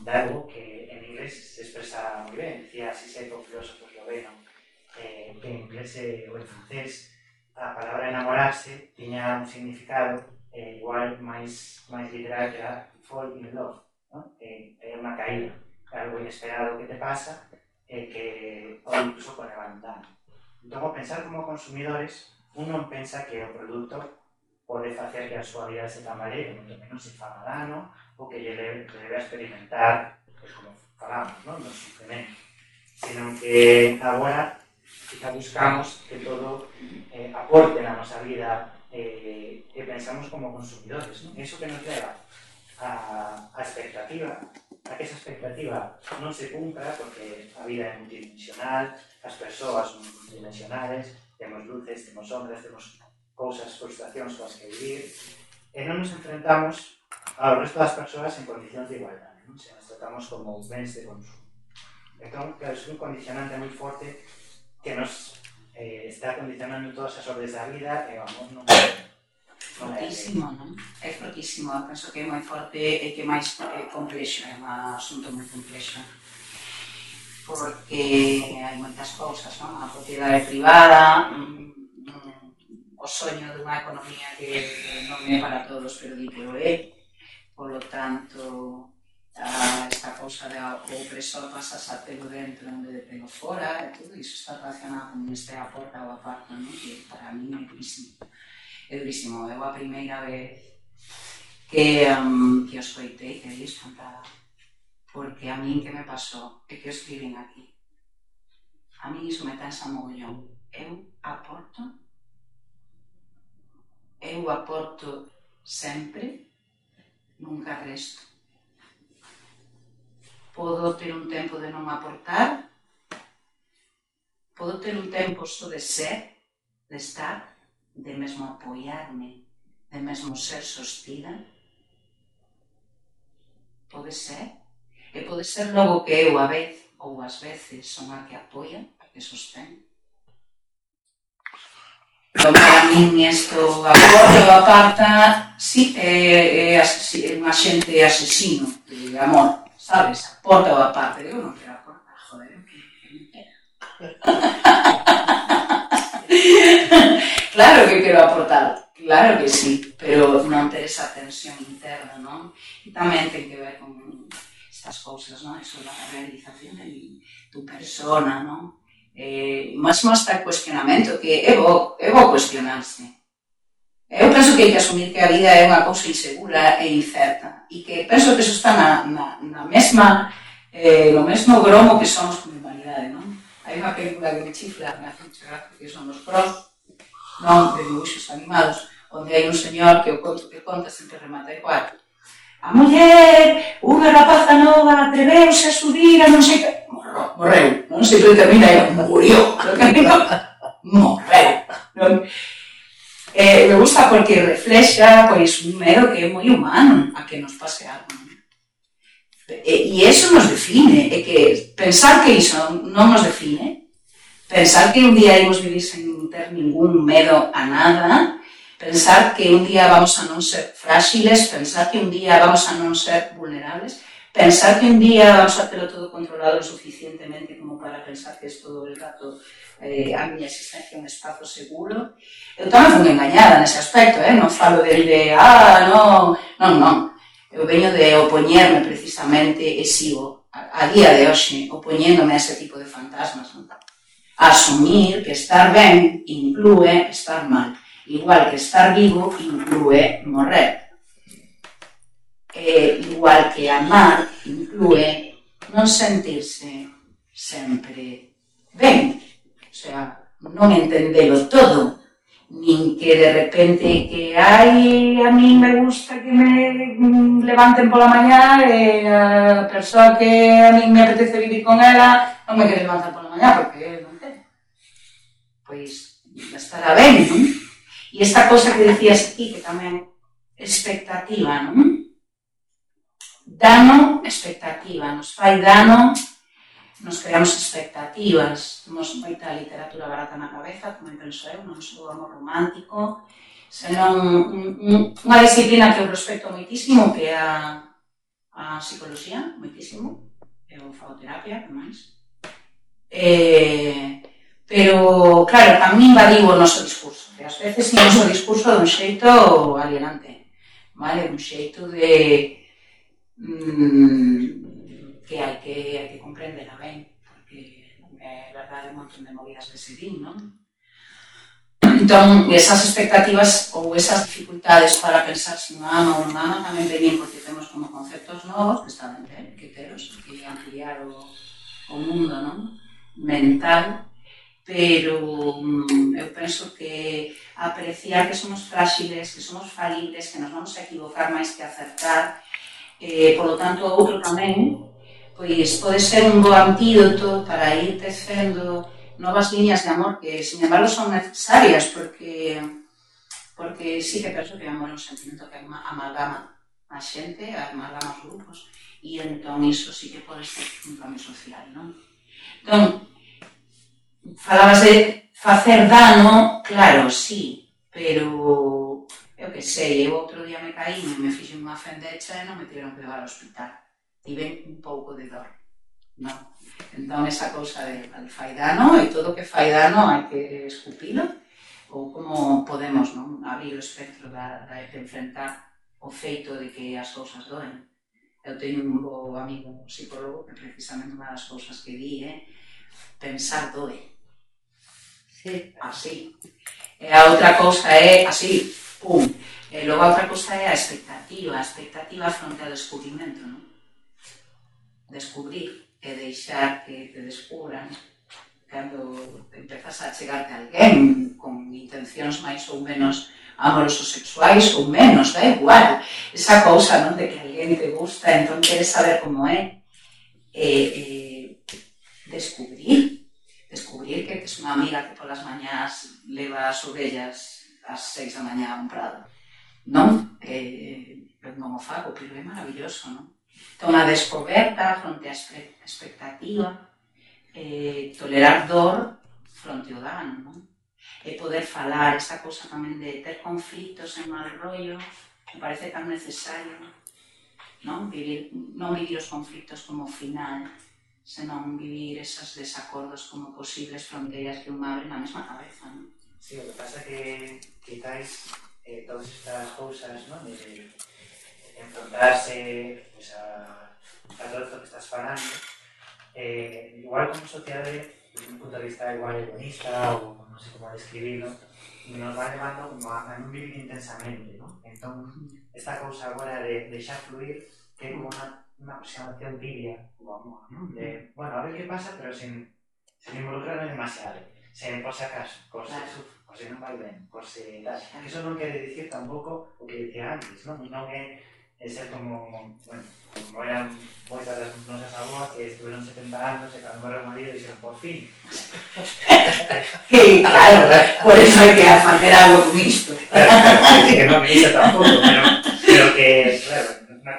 de algo que en inglés se expresa moi ben. Decía Siseko, filósofo esloveno, eh, que en inglés e- ou en francés a palabra enamorarse tiña un significado eh, igual máis máis literal que era fall in love, ¿no? Eh, é unha caída, algo inesperado que te pasa e que ou incluso con levantar. Entón, pensar como consumidores, un non pensa que o produto pode facer que a súa vida se tambalee, moito menos se faga dano, que lle leve, a experimentar, pues, como falamos, non? no sufrimento, sino que agora quizá buscamos que todo eh, aporte na nosa vida eh, pensamos como consumidores. Non? Iso que nos leva a, a expectativa, expectativa non se cumpra porque a vida é multidimensional, as persoas son multidimensionales, temos luces, temos sombras, temos cousas, frustracións coas que vivir, e non nos enfrentamos ao resto das persoas en condicións de igualdade, non? se nos tratamos como bens de consumo. Entón, claro, é un condicionante moi forte que nos eh, está condicionando todas as obras da vida e o amor non fortísimo, non? É fortísimo, eu penso que é moi forte e que é máis eh, complexo, é un asunto moi complexo porque hai moitas cousas, non? A propiedade privada, mm, mm, o soño dunha economía que, que non é para todos, pero dite o é, polo tanto, a esta cousa de o opresor pasa a telo dentro onde de telo fora, e todo iso está relacionado con este aporta ou aparta, non? que para mí é clarísimo é durísimo. Eu a primeira vez que, um, que o escoitei quedei espantada. Porque a min que me pasou é que escriben aquí. A min iso me tensa mogollón. Eu aporto eu aporto sempre, nunca resto. Podo ter un tempo de non aportar, podo ter un tempo só de ser, de estar, de mesmo apoiarme, de mesmo ser sostida? Pode ser? E pode ser logo que eu a vez ou as veces son a que apoia, a que sostén? Entón, para min isto apoio aparta si, é, é, si, é un axente asesino de amor, sabes? Aporta o aparte, eu non quero aportar, joder, que... <laughs> Claro que quero aportar, claro que sí, pero non ter esa tensión interna, non? E tamén ten que ver con estas cousas, non? Eso da realización de tu persona, non? Eh, máis máis para cuestionamento, que é bo, é bo cuestionarse. Eu penso que hai que asumir que a vida é unha cousa insegura e incerta e que penso que eso está na, na, na mesma eh, no mesmo gromo que somos como humanidade, non? Hai unha película que me chifla, me hace mucha gracia, que son os pros, non de dibuixos animados, onde hai un señor que o conto que conta sempre remata igual. A muller, unha rapaza nova, atreveuse a subir a non sei que... Morreu, morreu. non sei que termina, ela murió. <laughs> morreu. Non? Eh, me gusta porque reflexa pois, un medo que é moi humano a que nos pase algo. Non? E, e eso nos define, é que pensar que iso non nos define, pensar que un día imos vivir sen ter ningún medo a nada, pensar que un día vamos a non ser frágiles, pensar que un día vamos a non ser vulnerables, pensar que un día vamos a telo todo controlado suficientemente como para pensar que es todo el rato eh, a miña existencia un espazo seguro. Eu tamén fui engañada nese aspecto, eh? non falo del de, ah, non, non, non. Eu veño de opoñerme precisamente e sigo a, a día de hoxe opoñéndome a ese tipo de fantasmas. Non? Asumir que estar ben inclúe estar mal, igual que estar vivo inclúe morrer. E, igual que amar inclúe non sentirse sempre ben, o sea, non entendelo todo, nin que de repente que ai, a mí me gusta que me levanten pola mañá e a persoa que a mí me apetece vivir con ela non me quere levantar pola mañá porque. pois estará ben, non? E esta cosa que decías ti, que tamén expectativa, non? Dano, expectativa, nos fai dano, nos creamos expectativas, temos moita literatura barata na cabeza, como penso eu, non sou amor romántico, senón unha disciplina que eu respecto moitísimo, que é a, a psicología, moitísimo, eu fago terapia, que máis. eh, Pero, claro, a mí invadiu o noso discurso. E ás veces o noso discurso dun xeito alienante. Vale? Un xeito de... Mm, que hai que, hai que comprendela ben, porque é verdade un montón de movidas que se din, non? Entón, esas expectativas ou esas dificultades para pensar se unha ama ou non ama tamén venían porque temos como conceptos novos que están ben, que teros, que ampliar o, o mundo, non? Mental, pero mm, eu penso que apreciar que somos fráxiles, que somos falibles, que nos vamos a equivocar máis que acertar, eh, polo tanto, outro tamén, pois pode ser un bo antídoto para ir tecendo novas liñas de amor que, sin embargo, son necesarias, porque porque sí que penso que o amor é un sentimento que amalgama a xente, amalgama os grupos, e entón iso sí que pode ser un cambio social, non? Entón, falabas de facer dano, claro, sí, pero eu que sei, eu outro día me caí e me fixe unha fendecha e non me tiveron que levar ao hospital. Tiven un pouco de dor. non? Entón, esa cousa de fai dano e todo que fai dano hai que escupilo ou como podemos non? abrir o espectro da, da, de enfrentar o feito de que as cousas doen. Eu teño un bo amigo psicólogo que precisamente unha das cousas que di é eh? pensar doe é así. E a outra cousa é así, pum. E logo a outra cousa é a expectativa, a expectativa fronte ao descubrimento, non? Descubrir e deixar que te descubran cando empezas a chegarte a alguén con intencións máis ou menos amorosos sexuais ou menos, da igual. Esa cousa, non, de que alguén te gusta, entón queres saber como é. E, e descubrir descubrir que tes unha amiga que polas mañás leva as orellas ás seis da mañá a un prado. Non? Eh, non fago, pero é maravilloso, non? Entón, a descoberta fronte á expectativa, eh, tolerar dor fronte ao dano, non? E poder falar, esta cousa tamén de ter conflitos en mal rollo, me parece tan necesario, non? Vivir, non vivir os conflitos como final, sino aún vivir esos desacuerdos como posibles fronteras que uno abre en la misma cabeza. ¿no? Sí, lo que pasa es que quitáis eh, todas estas cosas ¿no? de, de enfrentarse pues, a, a, todo esto que estás falando. Eh, igual como sociedades, desde un punto de vista igual o no sé cómo describirlo, nos va llevando a, a vivir intensamente. ¿no? Entonces, esta cosa ahora de, de dejar fluir, que como una una observación tibia, vamos, de, bueno, a ver qué pasa, pero sin, sin involucrarme demasiado, sin, por si acaso, por si no va bien, por si tal. Eso no quiere decir tampoco lo que decía antes, ¿no? No que ser como, bueno, como eran muchas las famosas abuelas que estuvieron 70 años, se cambiaron el marido y dijeron, por fin. <laughs> sí, claro, por eso hay que hacer algo mixto. que no mixto tampoco, pero, pero que, claro,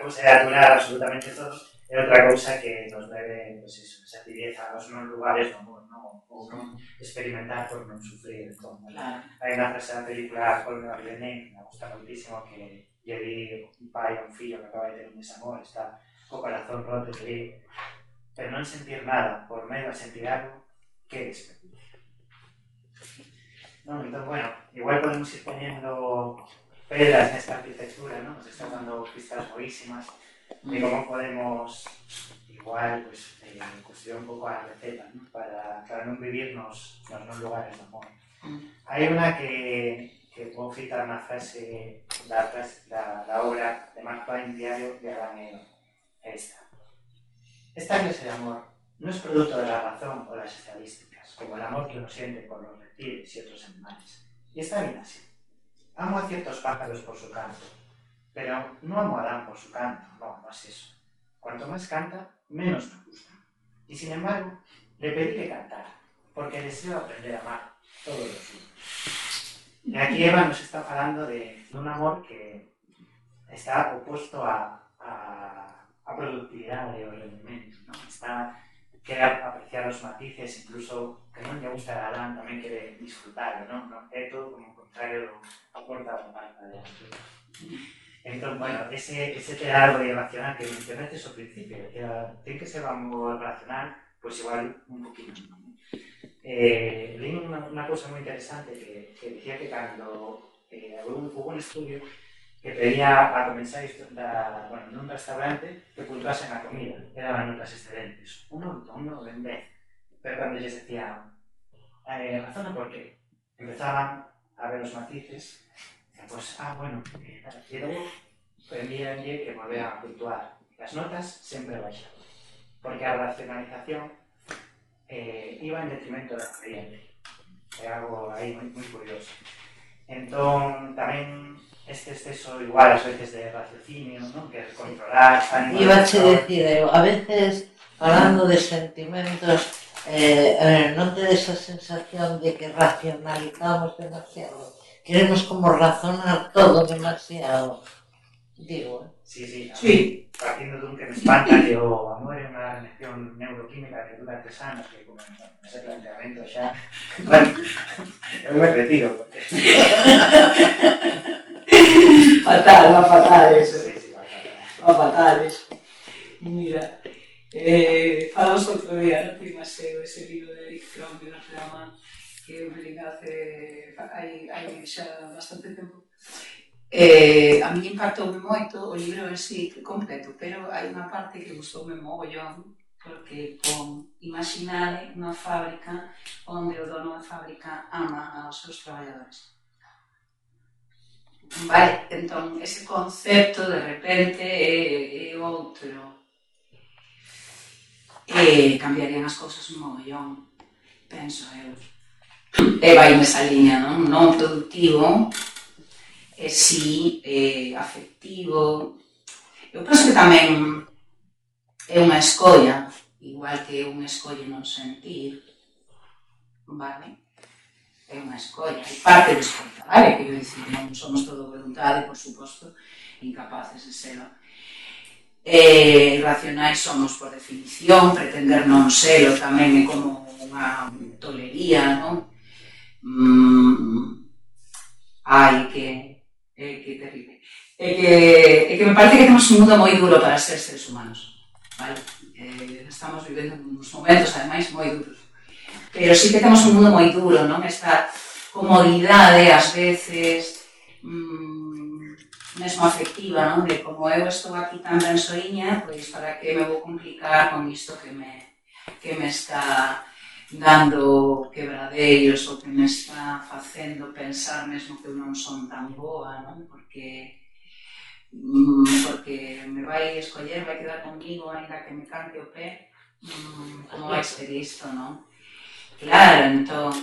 causa de aturar absolutamente todo, es otra causa que nos debe, pues eso, esa tibieza, los no lugares, no, no, o no experimentar por no sufrir. Entonces, claro. Hay una frase de la película Colme me gusta muchísimo, que Jedi va a un filho que acaba de tener un desamor, está con corazón roto, pero no en sentir nada, por medio sentir algo, ¿qué es? No, entonces, bueno, igual podemos ir poniendo pedras nesta arquitectura, non? Nos está dando pistas boísimas de como podemos igual pues, eh, construir un pouco a receta ¿no? para, para non vivir nos, nos non lugares do amor. Mm. Hai unha que, que vou citar na frase frase, da, da obra de Mark Twain, Diario de. É Esta. Esta clase de amor no es producto de la razón o las estadísticas, como el amor que uno siente por los reptiles y otros animales. Y está bien así. Amo a ciertos pájaros por su canto, pero no amo a Adán por su canto, no, no es eso. Cuanto más canta, menos me gusta. Y sin embargo, le pedí que cantara, porque deseo aprender a amar todo lo suyo. Y aquí Eva nos está hablando de, de un amor que está opuesto a, a, productividad o rendimiento, ¿no? Está, quiere apreciar los matices, incluso que no le gusta Galán también quiere disfrutarlo, ¿no? Un objeto como contrario lo aporta la parte Entonces, bueno, ese, ese teatro relacional que mencionaste al principio, tiene que ser algo relacional, pues igual un poquito. Eh, leí una, una, cosa muy interesante que, que decía que cuando eh, hubo un estudio que pedía a comenzar la, bueno, en un restaurante que puntuase en la comida, que daban notas excelentes. Un 8, un 9, un Pero cuando ellos decían, eh, razona por qué, empezaban a ver los matices, decían, pues, ah, bueno, y luego tendrían que volver a puntuar. Las notas siempre bajaban, porque la racionalización eh, iba en detrimento de la comida. Era algo ahí muy, muy curioso. Entón, tamén este exceso igual ás veces de raciocinio, non? que controlar... Iba a che decir, eu, a veces, falando de sentimentos, eh, eh, non te des a sensación de que racionalizamos demasiado. Queremos como razonar todo demasiado. Digo, eh. Sí, sí. Sí. Partindo dun que me espanta que o amor é unha lección neuroquímica que dura tres anos, que como ese planteamento xa... <laughs> Bueno, eu me retiro. Porque... <laughs> fatal, va fatal eso. Sí, sí, va fatal. Va fatal eso. Mira, eh, falamos outro día, non te ese libro de Eric Fromm que nos chama que eu li hace... hai, hai xa bastante tempo Eh, a mí impactoume moito o libro en sí completo, pero hai unha parte que gustoume mogollón porque con imaginade unha fábrica onde o dono da fábrica ama aos seus traballadores. Vale, entón, ese concepto de repente é, é outro. E cambiarían as cousas un mogollón, penso eu. E vai nesa liña, non? Non productivo, e si eh, afectivo. Eu penso que tamén é unha escolla, igual que un escolle non sentir, vale? É unha escolla, é parte do escolla, vale? Que dicir, non somos todo voluntade, por suposto, incapaces de serlo. Eh, racionais somos por definición, pretender non serlo tamén é como unha tolería, non? Mm, hai que eh, que terrible. E que, e que me parece que temos un mundo moi duro para ser seres humanos. Vale? Eh, estamos vivendo uns momentos, ademais, moi duros. Pero sí que temos un mundo moi duro, non? Esta comodidade, ás veces, mm, mesmo afectiva, non? De como eu estou aquí tan ben soiña, pois para que me vou complicar con isto que me, que me está dando quebradeiros ou que me está facendo pensar mesmo que eu non son tan boa, non? Porque mm, porque me vai escoller, vai quedar comigo, ainda que me cante o pé, mm, como vai ser isto, non? Claro, entón,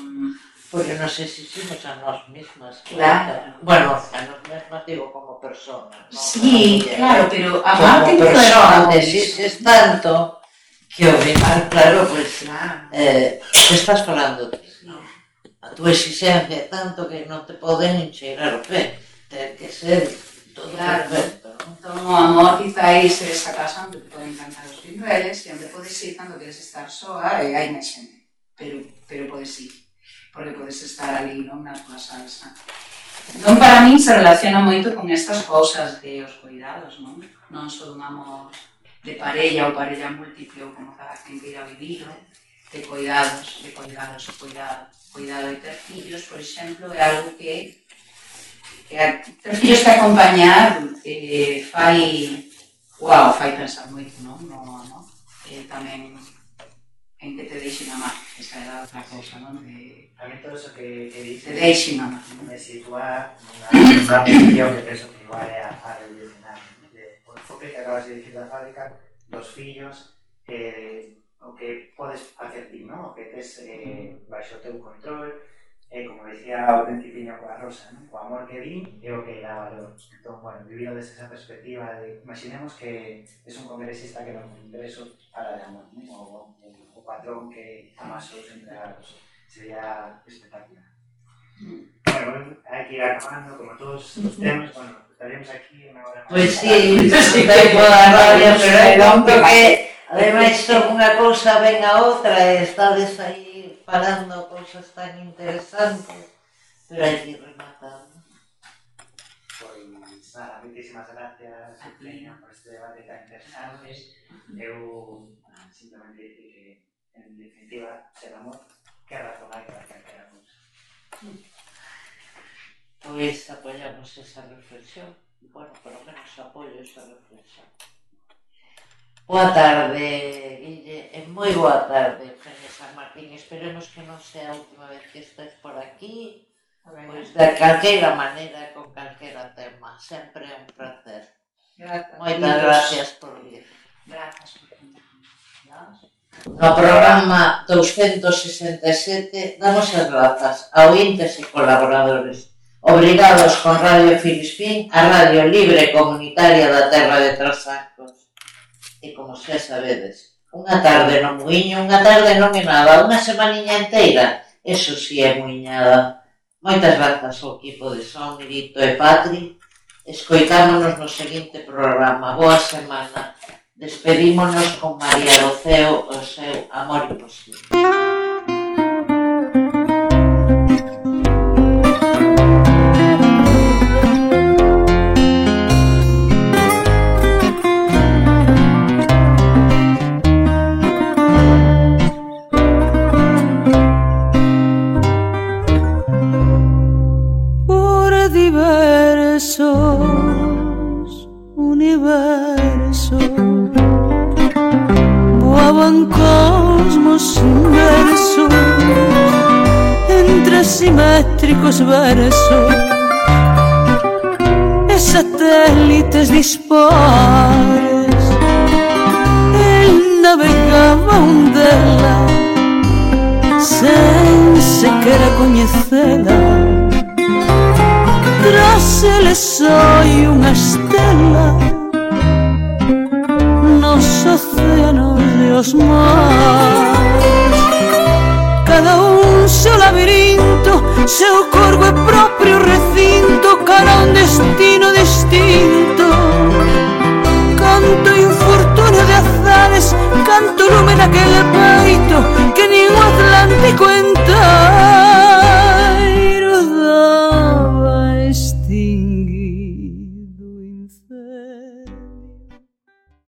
porque nos exigimos a nós mismas. Claro. Bueno, a nós mismas digo como personas. ¿no? sí, Como claro, pero a Como te exiges tanto que ao final, claro, pois, pues, ah. eh, estás falando ti, no? a túa exigencia é tanto que non te poden enxeirar o pé, ter que ser todo claro. perfecto. ¿no? Entón, o amor quizáis esa casa onde te poden cantar os pinreles e onde podes ir cando queres estar soa e hai máis xente, pero, pero podes ir, porque podes estar ali non na tua salsa. Entón, para min se relaciona moito con estas cousas de os cuidados, non? Non só un amor de parella ou parella múltiple ou como cada quen queira vivir, non? de cuidados, de cuidados, cuidado, cuidado de ter fillos, por exemplo, é algo que que a, ter fillos que acompañar eh, fai wow, fai pensar moito, non? No, no, eh, tamén en que te deixen amar, esa era outra cousa, non? De, tamén todo eso que, que dices te deixen amar, non? me sitúa <coughs> nunha, nunha posición que penso que igual é a, a revolucionar. De, enfoque que acabas de dicir da fábrica, dos fillos, eh, o que podes facer ti, non? O que tes eh, baixo teu control, eh, como decía o principiño coa Rosa, non? o amor que di é o que dá valor. Entón, bueno, vivido desde esa perspectiva de, imaginemos que es un congresista que non congreso para de amor, non? O, o, o patrón que ama seus empleados. Sería espectacular. bueno, hay que ir acabando, como todos os temas, bueno, estaríamos aquí unha hora más. Pois sí, sí ten toda a rabia, pero é un que ademais unha cousa ven a outra e estades aí falando cousas tan interesantes, pero hai que ir rematando. Pois nada, moitísimas gracias, Eugenia, por este debate tan interesante. Eu simplemente dicir que, en definitiva, ser amor que razonar que vai calquera cousa. Pois apoiamos esa reflexión. Bueno, polo menos apoio esa reflexión. Boa tarde, Guille, e moi boa tarde, Eugenia San Martín. Esperemos que non sea a última vez que estés por aquí, pois de calquera maneira, con calquera tema. Sempre é un placer. Gracias. Moitas gracias por vir. Grazas por contarnos. No programa 267 damos as grazas ao e colaboradores obrigados con Radio Filispín, a radio libre comunitaria da terra de Trasancos. E como xa sabedes, unha tarde no muiño, unha tarde non é nada, unha semaniña inteira, eso si sí é muiñada. Moitas grazas ao equipo de Son, Mirito e Patri. Escoitámonos no seguinte programa. Boa semana. Despedímonos con María Roceo o seu amor imposible. versos, universo, vuelan cosmos inversos, entre simétricos versos, satélites dispares, él navegaba un dela, sense que era coñecela. se le soy unha estela. Nos océanos e os mares. Cada un seu labirinto seu corvo e propio recinto cara un destino distinto. Canto infortunio de azares canto lume naquele peito que nin o Atlántico entrar